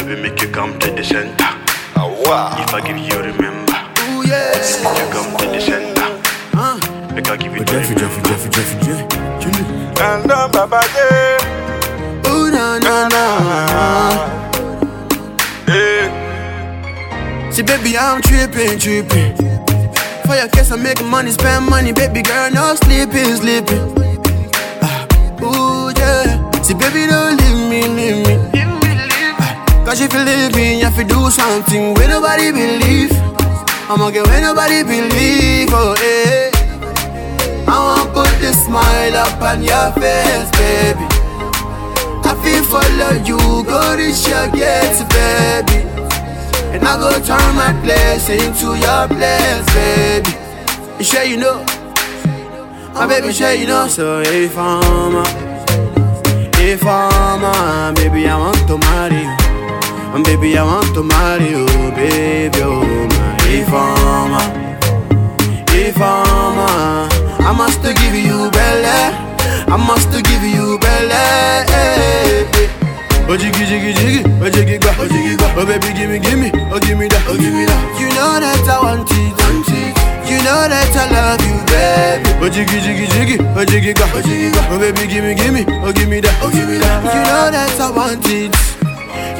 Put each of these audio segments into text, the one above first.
Baby, make you come to the center. Awa. If I give you, remember. Ooh, yeah. Make you come to the center. Uh. Make I give you, Jeffy, to Jeffy. Jeffy, Jeffy, Jeffy. Chili. And then Baba J. Ooh, na, na, na. Hey. See, baby, I'm tripping, tripping. For your case, I'm making money, spend money, baby girl, no sleeping, sleeping. Ah, ooh, yeah. See, baby, don't leave me, leave me. Cause if you leave me, you have to do something where nobody believe. I'ma get where nobody believe, oh, yeah. I wanna put this smile up on your face, baby. I feel follow you, go reach your gates, baby. And I go turn my place into your place, baby. You sure you know? My baby, sure you know. So if I'm a, if I'm a, baby, I want to marry you. And baby, I want to marry you, baby, oh my. If I'm if I'm I must give you belly. I must give you belly. Oh jiggy jiggy jiggy, oh jiggy gba, oh jiggy gba, oh baby gimme gimme, oh gimme that, oh gimme that. You know that I want it, want it. You know that I love you, baby. Oh jiggy jiggy jiggy, oh jiggy gba, oh jiggy gba, oh baby gimme gimme, oh gimme that, oh gimme that. You know that I want it.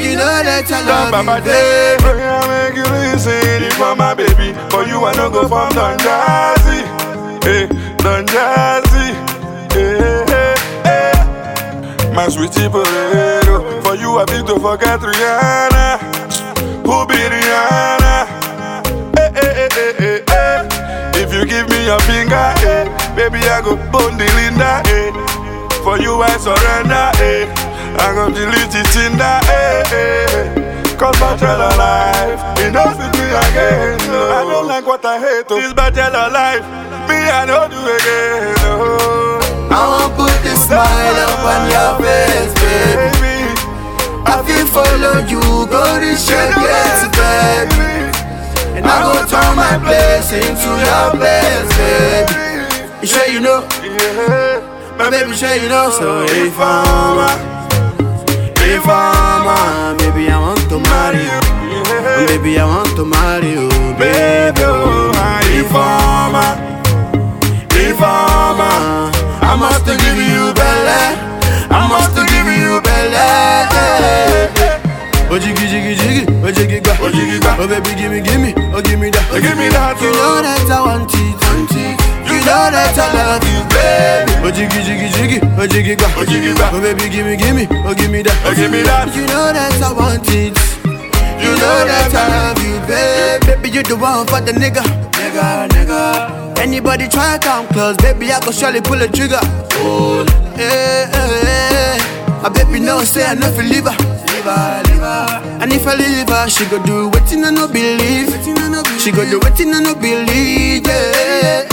You know that I love Baba you, baby. Oh, yeah, make you listen. If for my baby, for you I no go from Don Jazzy. Hey, Don Jazzy. Hey, hey, hey. My sweetie potato. For you I feel to forget Rihanna. Who be Rihanna? Hey, hey, hey, hey, hey, hey. If you give me your finger, hey, baby I go bone the Linda. Hey. For you I surrender. Hey. I go delete it in the hey, hey. Cause bachelor life, it don't fit me again. No. I don't like what I hate. Oh. This bachelor life, me I don't do again. Oh. I wanna put this smile up on your face, baby. I feel follow you, go reach your gates, baby. And I go turn my place into your place, baby. You sure you know? Yeah. My baby, sure you know. Uh, so if I'm baby, I want to marry you, baby. Oh, I'm I'm a, I must give you belly. I must give you belly. Oh jiggy jiggy jiggy, oh jiggy gba, Oh, jiggy gba. oh baby gimme gimme, oh gimme that, Oh, give me that, You oh. know that I want it, want it. You know that I love you, baby. Oh jiggy jiggy jiggy, oh jiggy gba, Oh, jiggy gba. oh baby gimme gimme, oh gimme that, Oh, give me that. You know that I want it. You know that I love you, baby. Baby, you the one for the nigga, nigga, nigga. Anybody try to come close, baby, I go surely pull a trigger. Oh, yeah, yeah, yeah. My baby know say I know fi leave her, leave her, leave her. And if I leave her, she go do wetin I no believe. She go do wetin I no believe. Yeah,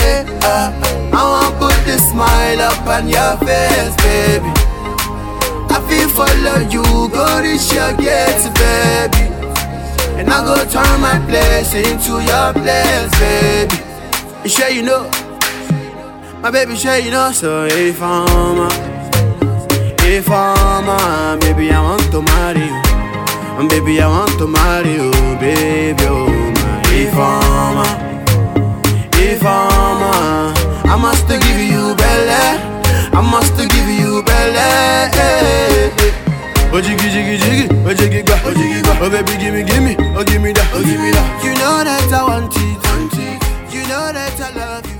yeah, yeah. I wanna put this smile up on your face, baby. I feel follow you, go reach your gates, baby. And I go turn my place into your place, baby. You sure you know? My baby, sure you know. So if I'm a, if I'm a, baby, I want to marry you. And baby, I want to marry you, baby. Oh my, if I'm a, if I'm a, I must give you belly. I must give you belly. Oh jiggy jiggy jiggy, oh jiggy gba, oh jiggy oh baby gimme gimme, oh gimme oh gimme that. You know that I want it. You know that I love you.